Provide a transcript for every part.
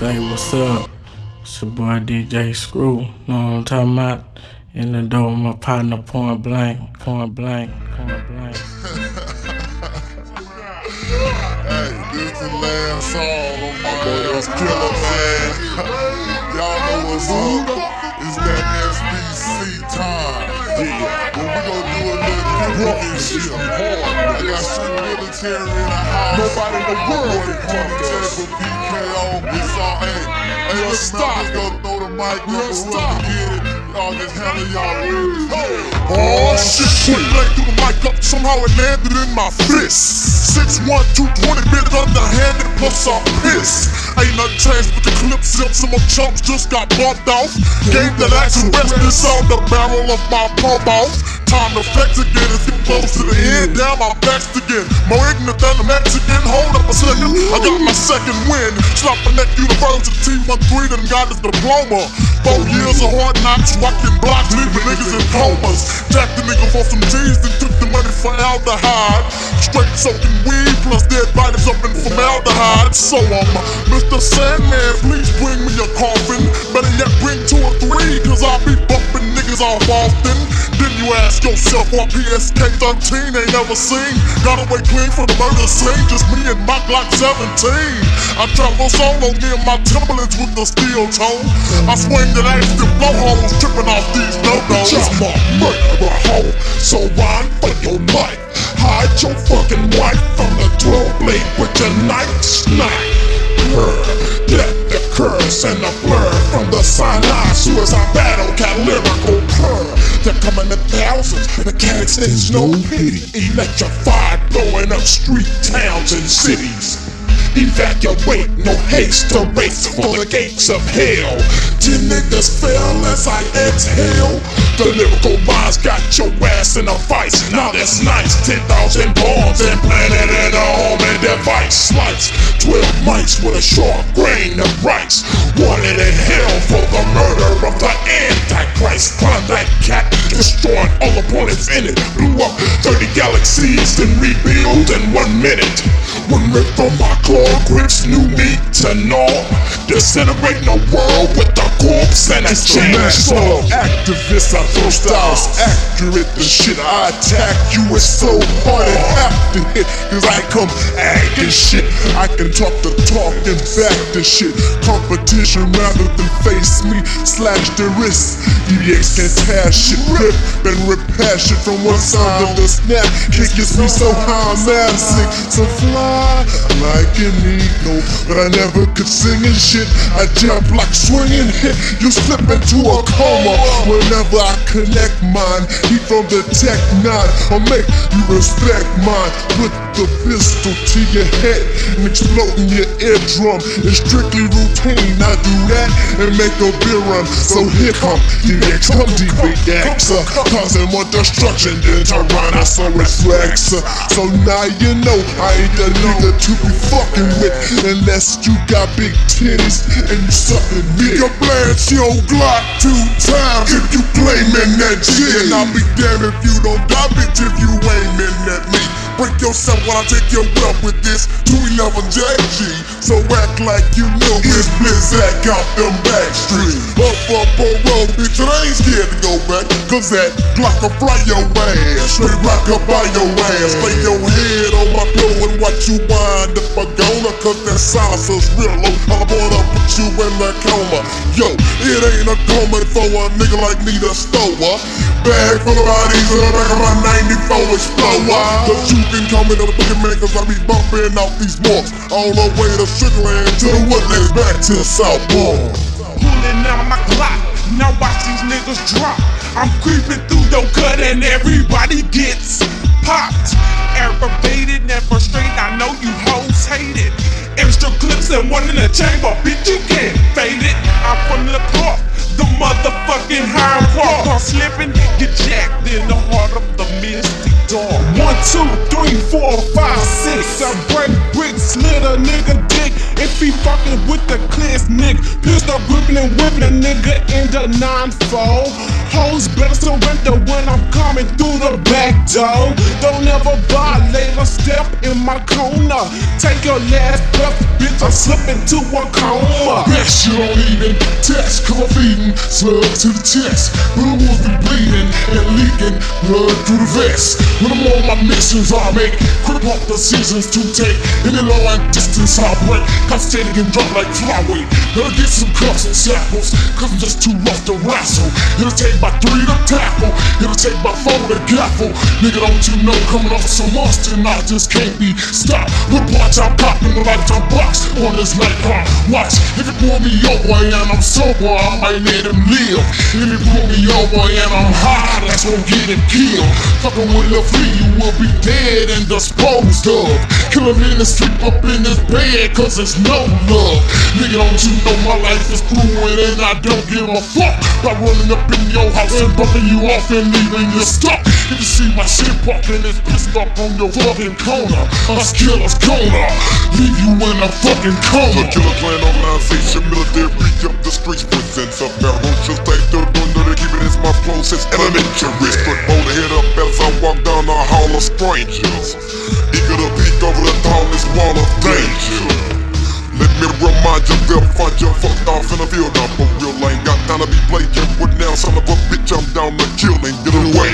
Say what's up? It's your boy DJ Screw. Know what I'm talking about? In the door, my partner point blank, point blank, point blank. Hey, this the last song of my boy Killer Man. Y'all know what's up. It's that SPC time. Yeah, but we gon' do a little different this year. I got some military in the house. Nobody in the world Boy, can Tony J for PKO. All, hey, hey, stop. Let's go throw the mic Let's and stop. Y'all just handle y'all business. Oh, oh shit, point blank threw the mic up, somehow it landed in my fist. 6'1", 220, bit underhanded, plus I'm pissed. Ain't nothing changed but the clip zip, some more chumps just got bumped off. Gave that and rest this on the barrel of my pump off. Time to flex again as get close to the end, down my vexed again. More ignorant than a Mexican, hold up a second. I got my second win. Slopping that University T13 and got his diploma. Four years of hard knocks, rocking blocks, leaving niggas in comas. Jacked the nigga for some G's, then took the money for aldehyde. Straight soaking weed, plus dead bodies up in formaldehyde. So um, I'm Mr. Sandman, please bring me a coffin. Better yet, bring two or three, cause I'll be bumping niggas off often. Then you ask yourself what PSK 13 ain't never seen. Got away clean from the murder scene, just me and my Glock 17. I travel solo, me and my Timberlands with the steel toe. I swing the axe, the blowholes, tripping off these no-nos. I'm a murderer hoe, so run for your life. Hide your fucking wife from the 12 blade with your knife snipe. Her, death occurs and a blur from the Sinai suicide battle, cat lyrical purr. They're coming in thousands, the cats there's no pity. Electrified, blowing up street towns and cities. Evacuate, no haste to race for the gates of hell. Ten niggas fell as I exhale. The lyrical lines got your ass in a vice. Now that's nice. Ten thousand bombs implanted in a home and device. Slice twelve mics with a short grain of rice. Wanted in hell for the murder of the Antichrist. Climb that cat, destroying all opponents in it. Blew up 30 galaxies, then rebuild in one minute. One rip from my claw grips, new meat to gnaw. Disintegrating the world with a corpse and a chainsaw. Activist, I throw styles accurate. The shit I attack you is so hard it have to hit. Cause I come acting shit. I can talk the talk and back the shit. Competition rather than face me. Slash the wrist. EDX can't tear shit. Rip and past shit from one side of the snap. Kick gets me so high, I'm sick. So fly like an eagle. But I never could sing and shit. I jump like swinging hit. You slip into a coma whenever I connect mine. He from the tech nine. I'll make you respect mine. Put the pistol to your head and explode in your eardrum. It's strictly routine. I do that and make a beer run. So here come DX, come DBX. Causing more destruction than Tyrannosaurus Rex. So now you know I ain't the nigga to be fucking with unless you got big titties and you sucking me. Your blast your Glock two times if you claiming that shit. And I'll be damned if you don't die, bitch, if you aiming at me. Break yourself when I take your wealth with this 211 JG. So act like you know it's Blizzak out them back streets. Up, up, on road, bitch, and I ain't scared to go back. Cause that Glock will fry your ass. Straight rock up by your ass. Lay your watch you wind up a goner. Cause that silencer's real low. I'm gonna put you in the coma. Yo, it ain't a coma for a nigga like me to stow her. Bag full of bodies in the back of my 94 Explorer. Cause you can call me the fucking man cause I be bumping out these marks. All the way to Sugarland to the Woodlands back to Southbourne. pulling out my Glock. Now watch these niggas drop. I'm creeping through your cut and everybody gets popped. One in the chamber, bitch. You can't fade it. I'm from the clock. The motherfucking high walk. I'm slipping, get jacked in the heart of the misty dark. One, two, three, four, five, six. I break bricks, slit a nigga dick. If he fucking with the clearest nigga, pistol gripping and whipping a nigga in the nine-fold. Hoes better surrender when I'm coming through the back door. Don't ever violate a step in my corner. Take your last breath, bitch. I'm slipping to a coma. Shit don't even test, cause I'm feeding slugs to the chest. Blue wolves be bleeding and leaking blood through the vest. When I'm on my missions, I make quick off decisions to take any long and distance I break. Concentrated and drop like flyweight. Gotta get some cuffs and shackles, cause I'm just too rough to wrestle. It'll take my three to tackle, it'll take my four to gaffle. Nigga, don't you know coming off so much and I just can't be stopped. Watch, I'm popping the lifetime box on this night. Watch, if you pull me over and I'm sober, I might let him live. If you pull me over and I'm high, that's gonna get him killed. Fucking with Lil Flea, you will be dead and disposed of. Kill him in the street up in his bed, cause there's no love. Nigga, don't you know my life is it and I don't give a fuck. By running up in your house and bumping you off and leaving you stuck. If my shit popping, it's pissed up on your fucking corner. Us killers corner, leave you in a fucking coma. The Killer Clan organization, military up the streets, presents a ferocious type of thunder to keep it as my flow since elementary. Put hold the head up as I walk down the hall of strangers. Eager to peek over the tallest wall of danger. Let me remind you, they'll find you fucked off in the field. Now for real, I ain't got time to be playing with now. Son of a bitch, I'm down to kill and get away.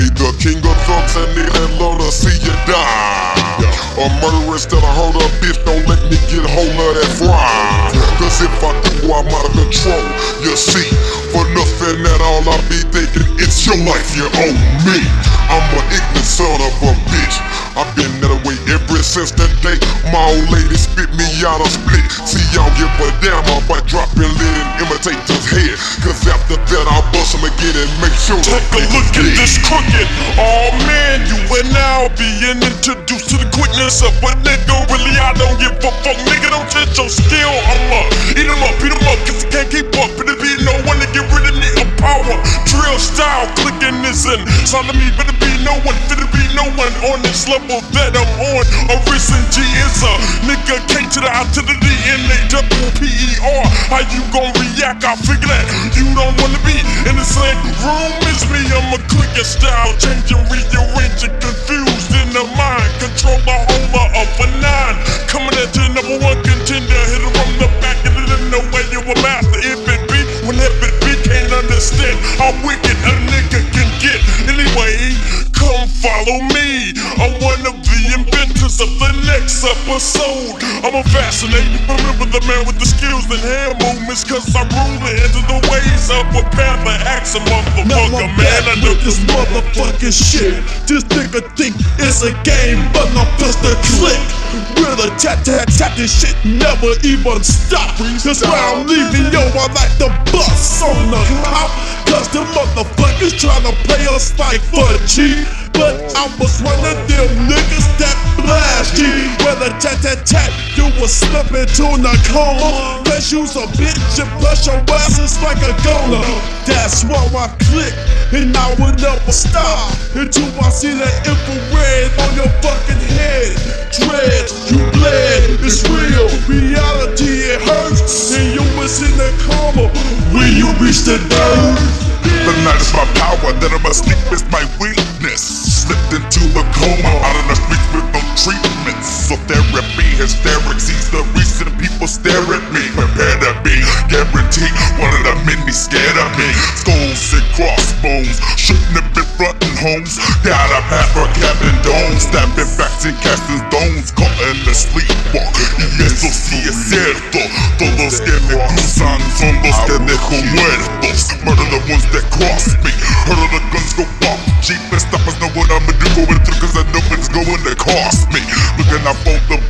Me the king of thugs and need and love to see you die. A murderer instead of hold a bitch, don't let me get hold of that fry. Cause if I do, I'm out of control. You see, for nothing at all, I be thinking it's your life you owe me. I'm an ignorant son of a bitch. I've been that way ever since that day. My old lady spit me out of split. See, y'all give a damn about dropping lid and imitate his head. Cause after that, I'll bust him again and make sure Take a look at this crooked. Oh man, you will now being introduced to the quickness of a nigga. Really, I don't give a fuck, nigga. Don't touch your skill. I'ma eat him up, beat him up, cause I can't keep up. It'll be no one to get rid of me. Power drill style clicking is in. So let me better be no one, finna be no one on this level that I'm on. A recent G is a nigga K to the I to the D N A double P E R. How you gon' react? I figure that you don't wanna be in the same room as me. I'm a clicker style, changing, rearranging, confused in the mind. Control the holder of a nine. Coming at the number one contender, hit it from the back and didn't know where you a master. If how wicked a nigga can get. Anyway, follow me. I'm one of the inventors of the next episode. I'm a fascinating. Remember the man with the skills and hand movements, cause I rule the ends of the ways of a panther. Axe a motherfucker, man. I know this motherfucking shit. This nigga think it's a game, but I'm just a click. With a tat tat tat, this shit never even stop. That's why I'm leaving, yo. I like the bus on the cop. Cause the motherfuckers tryna play us like for cheap. But I was one of them niggas that blast you. A tat tat tat, you was slipping to the coma. Cause you's a bitch and plus your ass is like a goner. That's why I click, and I will never stop until I see that infrared on your fucking head. Dreads, you bled, it's real. Reality, it hurts. And you was in the coma when you reach the dirt. The night is my power, that I must sleep is my weakness. Slipped into a coma, out of the streets with no treatment. So therapy, hysterics, sees the reason people stare at me. Prepare to be guaranteed, one of the many scared of me. Skulls and crossbones, shouldn't have been frontin' homes. Got a path for cabin domes, stabbing backs and casting stones, caught in the sleepwalk. Y eso sí es cierto, todos que me cruzan son los que dejo muertos. Murder the ones that cross me, heard of the guns go off. Cheap and stoppers know what I'ma do, going through cause I know it's going to cost me. Looking out for the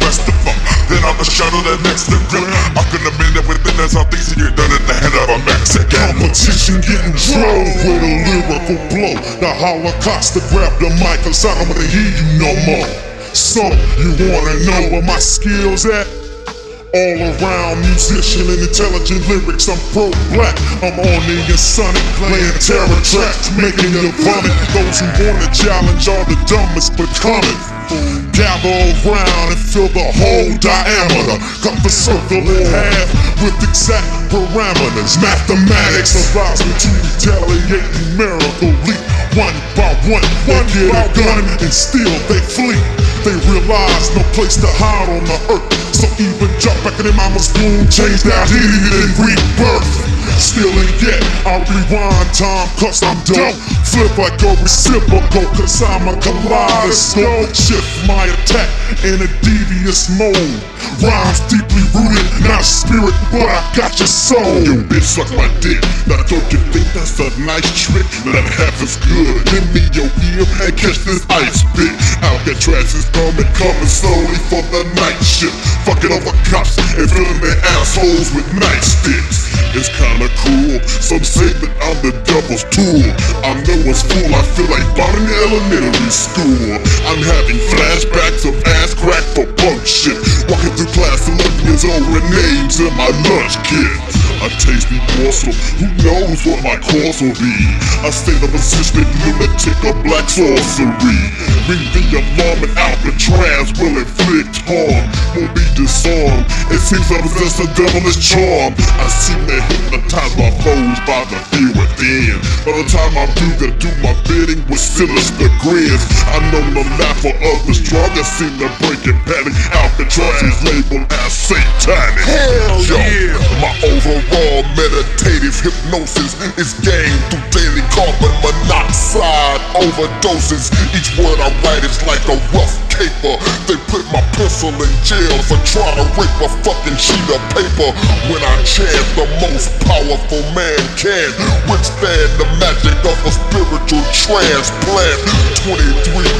the shadow that next grip. I could have been there within I think you're done in the head of a Mexican. Competition getting drove with a lyrical blow. The Holocaust to grab the mic, cause I don't wanna hear you no more. So, you wanna know where my skills at? All around musician and intelligent lyrics, I'm pro black. I'm on the Sonic, playing terror tracks, making you vomit. Those who wanna challenge are the dumbest but. Gather around and fill the whole diameter. Cut the circle in half with exact parameters. Mathematics allows me to retaliate numerically. One by one, they get a gun and still they flee. They realize no place to hide on the earth. So even jump back in their mama's womb, change that heat and rebirth. Still and yet, I rewind time cause I'm dope. Flip like a reciprocal cause I'm a kaleidoscope. Shift my attack in a devious mode. Rhymes deeply rooted, not spirit, but I got your soul. You bitch suck my dick. Now don't you think that's a nice trick? That half is good. Give me your ear and catch this ice bit. Alcatraz is coming, coming slowly for the night shift. Fucking over cops and filling their assholes with nightsticks. It's kinda cool. Some say that I'm the devil's tool. I know it's fool. I feel like bombing elementary school. I'm having flashbacks of ass crack for punk shit. Walking class 11 years old with names in my lunch kit. A tasty morsel, who knows what my course will be? A state of assistant lunatic of black sorcery. Ring the alarm and Alcatraz will inflict harm. Will be disarmed. It seems I possess a devilish charm. I seem to hypnotize my foes by the fear within. By the time I'm through, they do my bidding with sinister grins. I know the laugh for others drunk. I seem to break and panic. Alcatraz is labeled as satanic. Hell Yo, yeah. my overall meditative hypnosis is gained through daily carbon monoxide overdoses. Each word I write is like a rough caper. They put my pencil in jail for trying to rape a fucking sheet of paper. When I chant, the most powerful man can withstand the magic of a spiritual transplant. 23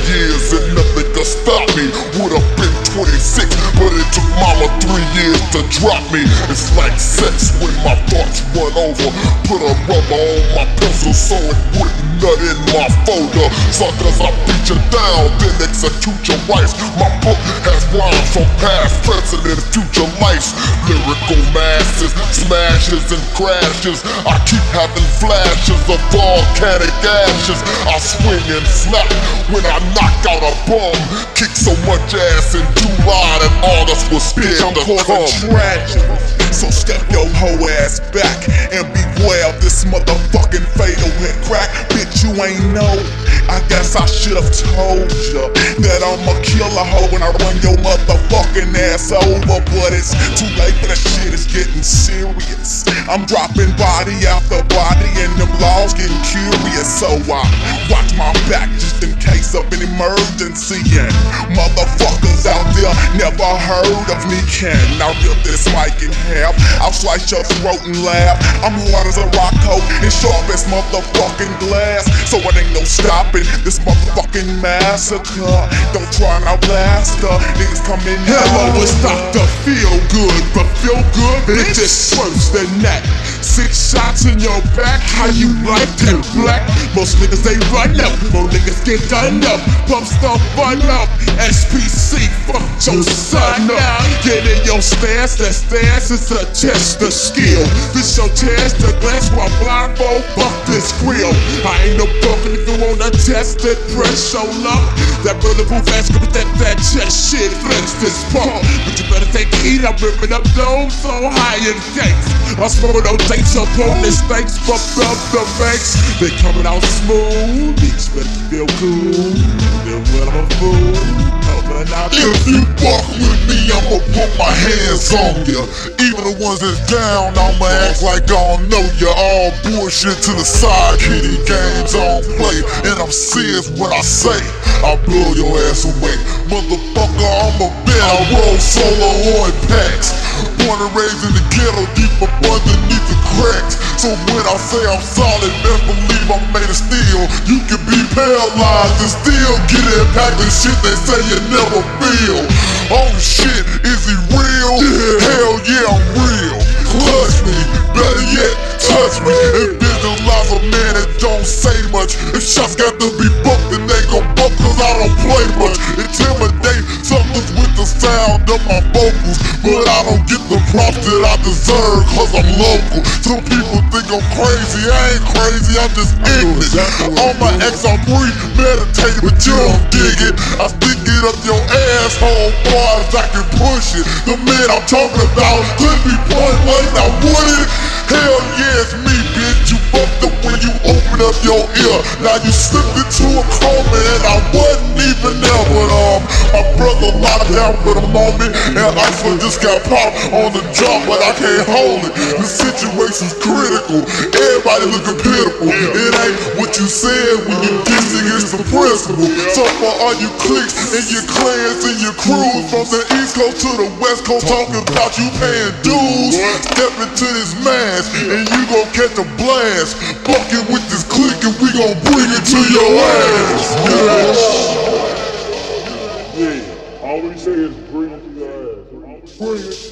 It's like sex when my thoughts run over. Put a rubber on my pencil so it wouldn't nut in my folder. Suckers, I beat you down, then execute your wife My book has rhymes from past, present, and future lives. Lyrical masses, smashes and crashes. I keep having flashes of volcanic ashes. I swing and snap when I knock out a bum. Kick so much ass in July that August was scared I'm to causing come. tragedy. So step your hoe ass back and beware of this motherfucking fatal hit crack. Bitch, you ain't know. I guess I should've told ya that I'm a killer hoe when I run your motherfucking ass over. But it's too late for that shit, it's getting serious. I'm dropping body after body and them laws getting curious. So I watch my back case of an emergency. And motherfuckers out there never heard of me. Can I rip this mic in half? I'll slice your throat and laugh. I'm hard as a rock coat and sharp as motherfucking glass. So it ain't no stopping this motherfucking massacre. Don't try and outlast her. Niggas come in. Hello, it's Dr. Feel Good, but feel good, bitch, it's worse than that. Six shots in your back, how you like that black? Most niggas they run up, more niggas get done up. Pump stuff run up, SPC, fuck your son up. Get in your stance, that stance is a test of skill. This your test to glance while blindfold, fuck this grill. I ain't no broken if you wanna test it, press your luck. That bulletproof ass with that fat chest shit, flex this pump. But you better take heat, I'm ripping up domes so high in tanks. I'm smoke no takes up on this thanks, fuck up the banks. They coming out smooth, feel cool. Then when I'm a fool, coming out If you walk with me, I'ma put my hands on ya. Even the ones that's down, I'ma act like I don't know ya. All bullshit to the side, kitty games on play. And I'm serious when I say, I'll blow your ass away. Motherfucker, I'm a bet. I roll solo or in packs. Born and raised in the ghetto, deep underneath the cracks. So when I say I'm solid, best believe I'm made of steel. You can be paralyzed and still get impacted. Shit they say you never feel. Oh shit, is he real? Yeah. Hell yeah, I'm real. Touch me, better yet, touch me. And visualize a man that don't say much. If shots got to be booked, then they gon' book cause I don't play much. Intimidate suckers with the sound of my vocals. But I don't get the props that I deserve cause I'm local. Some people think I'm crazy, I ain't crazy, I'm just ignorant. On my ex, I'm premeditated, but you don't dig it. I stick it up your asshole far as I can push it. The man I'm talking about could be point blank, now would it? Hell yeah, it's me, bitch. You up when you opened up your ear. Now you slipped into a coma and I wasn't even there, but um, my brother locked down for on moment and Iceland just got popped on the drop, but I can't hold it. The situation's critical, everybody looking pitiful. It ain't what you said when you dissed against the principle. So for all you cliques and your clans and your crews from the east coast to the west coast talking about you paying dues, step into this mask and you gon' catch a blast. Fucking with this clique and we gon' bring it to your ass. Yeah, all we say is bring it to your ass. Bring it